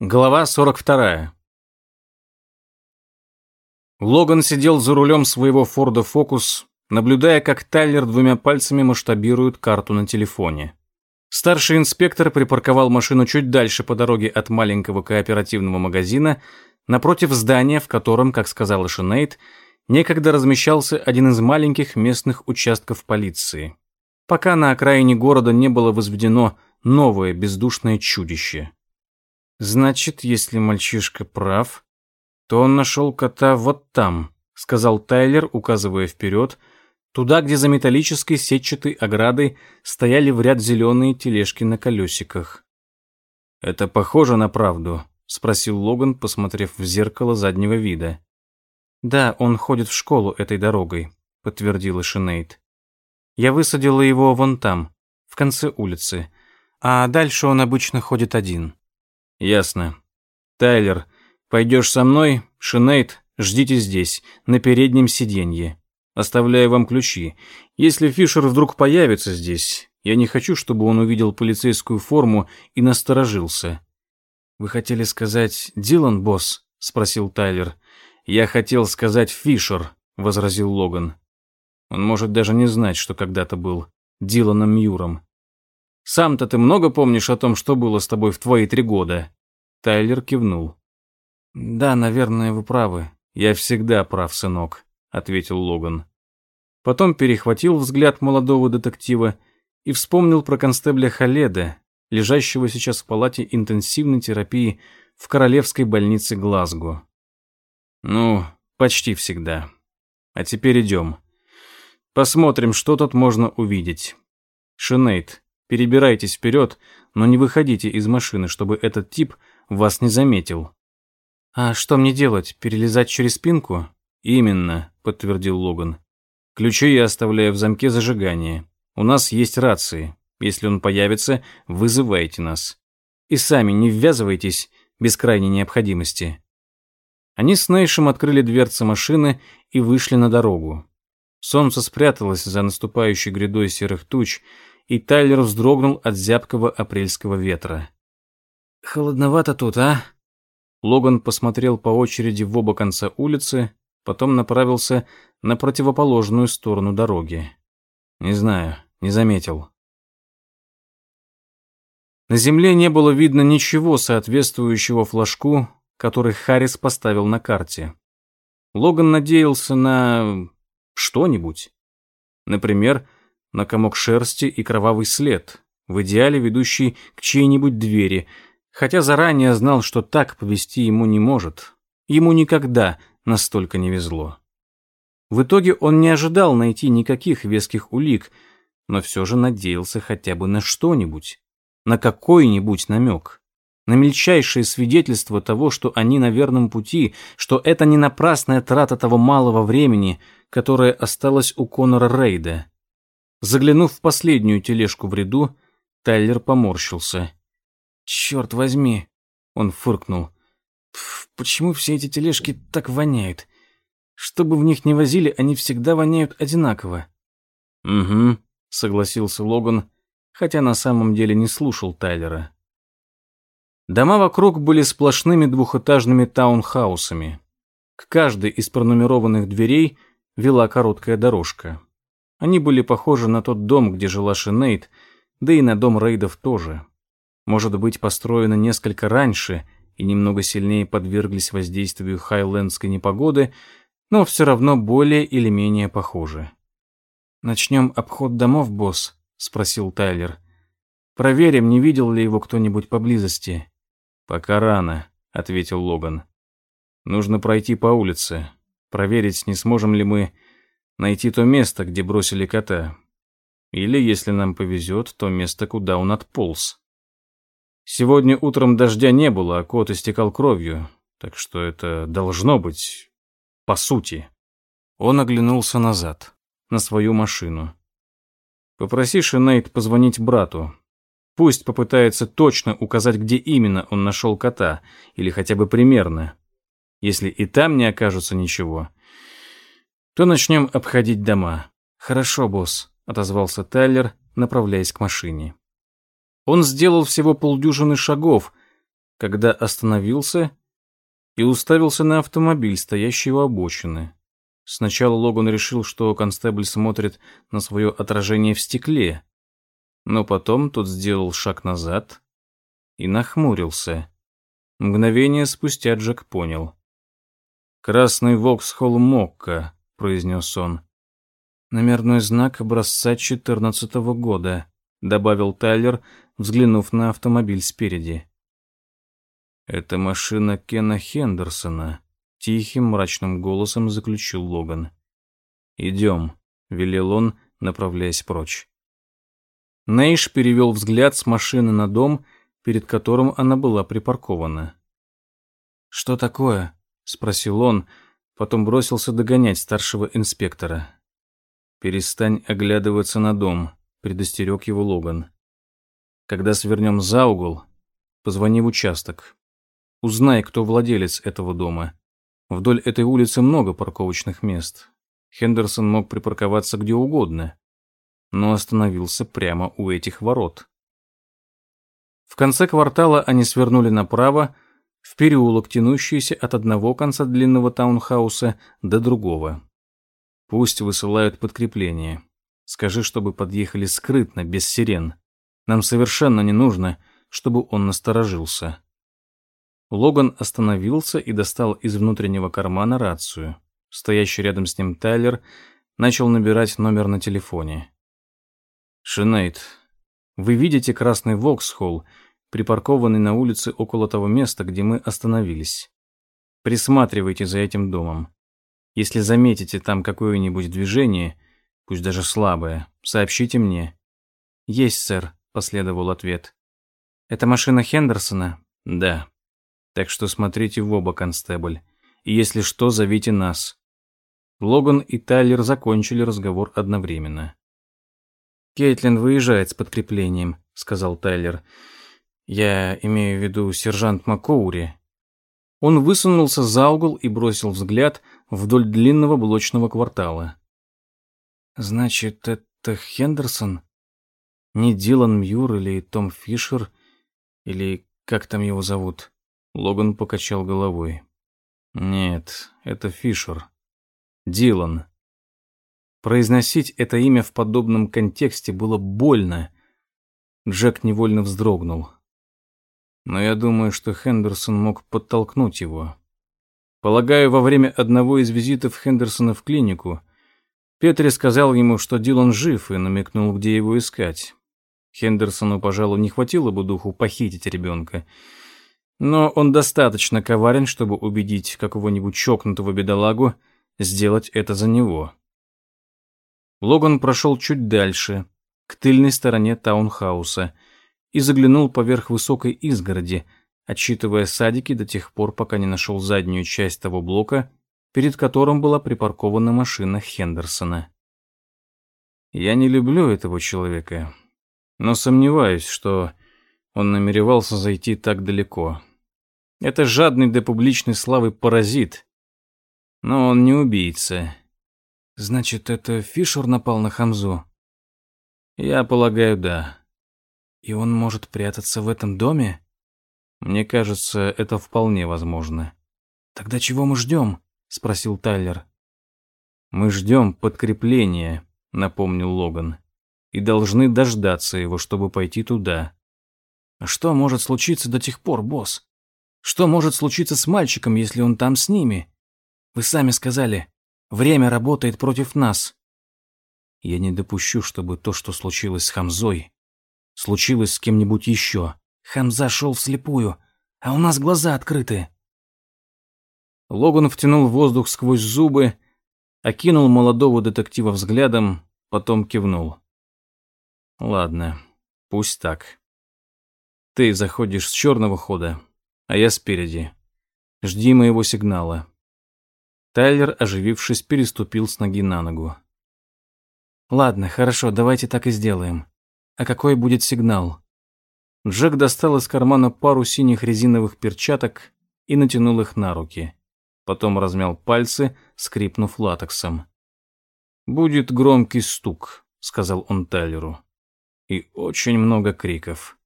Глава 42. Логан сидел за рулем своего Форда Фокус, наблюдая, как Тайлер двумя пальцами масштабирует карту на телефоне. Старший инспектор припарковал машину чуть дальше по дороге от маленького кооперативного магазина, напротив здания, в котором, как сказала Шинейд, некогда размещался один из маленьких местных участков полиции. Пока на окраине города не было возведено новое бездушное чудище – Значит, если мальчишка прав, то он нашел кота вот там, сказал Тайлер, указывая вперед, туда, где за металлической сетчатой оградой стояли в ряд зеленые тележки на колесиках. Это похоже на правду, спросил Логан, посмотрев в зеркало заднего вида. Да, он ходит в школу этой дорогой, подтвердила Шинейд. Я высадила его вон там, в конце улицы, а дальше он обычно ходит один. Ясно. Тайлер, пойдешь со мной? Шинейд, ждите здесь, на переднем сиденье. Оставляю вам ключи. Если Фишер вдруг появится здесь, я не хочу, чтобы он увидел полицейскую форму и насторожился. Вы хотели сказать Дилан, босс? спросил Тайлер. Я хотел сказать Фишер, возразил Логан. Он может даже не знать, что когда-то был Диланом Мьюром. Сам-то ты много помнишь о том, что было с тобой в твои три года?» Тайлер кивнул. «Да, наверное, вы правы. Я всегда прав, сынок», — ответил Логан. Потом перехватил взгляд молодого детектива и вспомнил про констебля Халеда, лежащего сейчас в палате интенсивной терапии в Королевской больнице Глазго. «Ну, почти всегда. А теперь идем. Посмотрим, что тут можно увидеть. Шинейд, Перебирайтесь вперед, но не выходите из машины, чтобы этот тип вас не заметил. А что мне делать? Перелезать через спинку? Именно, подтвердил Логан. Ключи я оставляю в замке зажигания. У нас есть рации. Если он появится, вызывайте нас. И сами не ввязывайтесь без крайней необходимости. Они с Нейшем открыли дверцы машины и вышли на дорогу. Солнце спряталось за наступающей грядой серых туч, и Тайлер вздрогнул от зябкого апрельского ветра. «Холодновато тут, а?» Логан посмотрел по очереди в оба конца улицы, потом направился на противоположную сторону дороги. «Не знаю, не заметил». На земле не было видно ничего соответствующего флажку, который Харрис поставил на карте. Логан надеялся на что-нибудь. Например, на комок шерсти и кровавый след, в идеале ведущий к чьей-нибудь двери, хотя заранее знал, что так повести ему не может. Ему никогда настолько не везло. В итоге он не ожидал найти никаких веских улик, но все же надеялся хотя бы на что-нибудь, на какой-нибудь намек, на мельчайшее свидетельство того, что они на верном пути, что это не напрасная трата того малого времени, которое осталось у Конора Рейда. Заглянув в последнюю тележку в ряду, Тайлер поморщился. «Черт возьми!» — он фыркнул. «Почему все эти тележки так воняют? Что бы в них ни возили, они всегда воняют одинаково». «Угу», — согласился Логан, хотя на самом деле не слушал Тайлера. Дома вокруг были сплошными двухэтажными таунхаусами. К каждой из пронумерованных дверей вела короткая дорожка. Они были похожи на тот дом, где жила Шинейд, да и на дом Рейдов тоже. Может быть, построены несколько раньше и немного сильнее подверглись воздействию хайлендской непогоды, но все равно более или менее похожи. «Начнем обход домов, босс?» — спросил Тайлер. «Проверим, не видел ли его кто-нибудь поблизости». «Пока рано», — ответил Логан. «Нужно пройти по улице, проверить, не сможем ли мы найти то место, где бросили кота. Или, если нам повезет, то место, куда он отполз. Сегодня утром дождя не было, а кот истекал кровью, так что это должно быть по сути. Он оглянулся назад, на свою машину. Попроси Шинейд позвонить брату. Пусть попытается точно указать, где именно он нашел кота, или хотя бы примерно. Если и там не окажется ничего, то начнем обходить дома. Хорошо, босс, отозвался Тайлер, направляясь к машине. Он сделал всего полдюжины шагов, когда остановился и уставился на автомобиль, стоящий у обочины. Сначала Логан решил, что констебль смотрит на свое отражение в стекле, но потом тот сделал шаг назад и нахмурился. Мгновение спустя Джек понял. «Красный Воксхолл Мокка», — произнес он. «Номерной знак образца четырнадцатого года», — добавил Тайлер, взглянув на автомобиль спереди. «Это машина Кена Хендерсона», — тихим мрачным голосом заключил Логан. «Идем», — велел он, направляясь прочь. Нейш перевел взгляд с машины на дом, перед которым она была припаркована. «Что такое?» — спросил он, потом бросился догонять старшего инспектора. «Перестань оглядываться на дом», — предостерег его Логан. «Когда свернем за угол, позвони в участок. Узнай, кто владелец этого дома. Вдоль этой улицы много парковочных мест. Хендерсон мог припарковаться где угодно, но остановился прямо у этих ворот. В конце квартала они свернули направо, в переулок, тянущийся от одного конца длинного таунхауса до другого. Пусть высылают подкрепление. Скажи, чтобы подъехали скрытно, без сирен. Нам совершенно не нужно, чтобы он насторожился. Логан остановился и достал из внутреннего кармана рацию. Стоящий рядом с ним Тайлер начал набирать номер на телефоне. «Шинейд, вы видите красный Воксхолл, припаркованный на улице около того места, где мы остановились. Присматривайте за этим домом. Если заметите там какое-нибудь движение, пусть даже слабое, сообщите мне». «Есть, сэр», — последовал ответ. «Это машина Хендерсона?» «Да». Так что смотрите в оба, констебль. И если что, зовите нас. Логан и Тайлер закончили разговор одновременно. «Кейтлин выезжает с подкреплением», — сказал Тайлер. «Я имею в виду сержант Макоури». Он высунулся за угол и бросил взгляд вдоль длинного блочного квартала. «Значит, это Хендерсон? Не Дилан Мьюр или Том Фишер? Или как там его зовут?» Логан покачал головой. Нет, это Фишер. Дилан. Произносить это имя в подобном контексте было больно. Джек невольно вздрогнул. Но я думаю, что Хендерсон мог подтолкнуть его. Полагаю, во время одного из визитов Хендерсона в клинику Петри сказал ему, что Дилан жив, и намекнул, где его искать. Хендерсону, пожалуй, не хватило бы духу похитить ребенка — но он достаточно коварен, чтобы убедить какого-нибудь чокнутого бедолагу сделать это за него. Логан прошел чуть дальше, к тыльной стороне таунхауса, и заглянул поверх высокой изгороди, отсчитывая садики до тех пор, пока не нашел заднюю часть того блока, перед которым была припаркована машина Хендерсона. Я не люблю этого человека, но сомневаюсь, что он намеревался зайти так далеко. Это жадный до публичной славы паразит. Но он не убийца. Значит, это Фишер напал на Хамзу? Я полагаю, да. И он может прятаться в этом доме? Мне кажется, это вполне возможно. Тогда чего мы ждем? Спросил Тайлер. Мы ждем подкрепления, напомнил Логан. И должны дождаться его, чтобы пойти туда. А что может случиться до тех пор, босс? Что может случиться с мальчиком, если он там с ними? Вы сами сказали, время работает против нас. Я не допущу, чтобы то, что случилось с Хамзой, случилось с кем-нибудь еще. Хамза шел вслепую, а у нас глаза открыты. Логан втянул воздух сквозь зубы, окинул молодого детектива взглядом, потом кивнул. Ладно, пусть так. Ты заходишь с черного хода, а я спереди. Жди моего сигнала. Тайлер, оживившись, переступил с ноги на ногу. Ладно, хорошо, давайте так и сделаем. А какой будет сигнал? Джек достал из кармана пару синих резиновых перчаток и натянул их на руки. Потом размял пальцы, скрипнув латексом. «Будет громкий стук», — сказал он Тайлеру. «И очень много криков».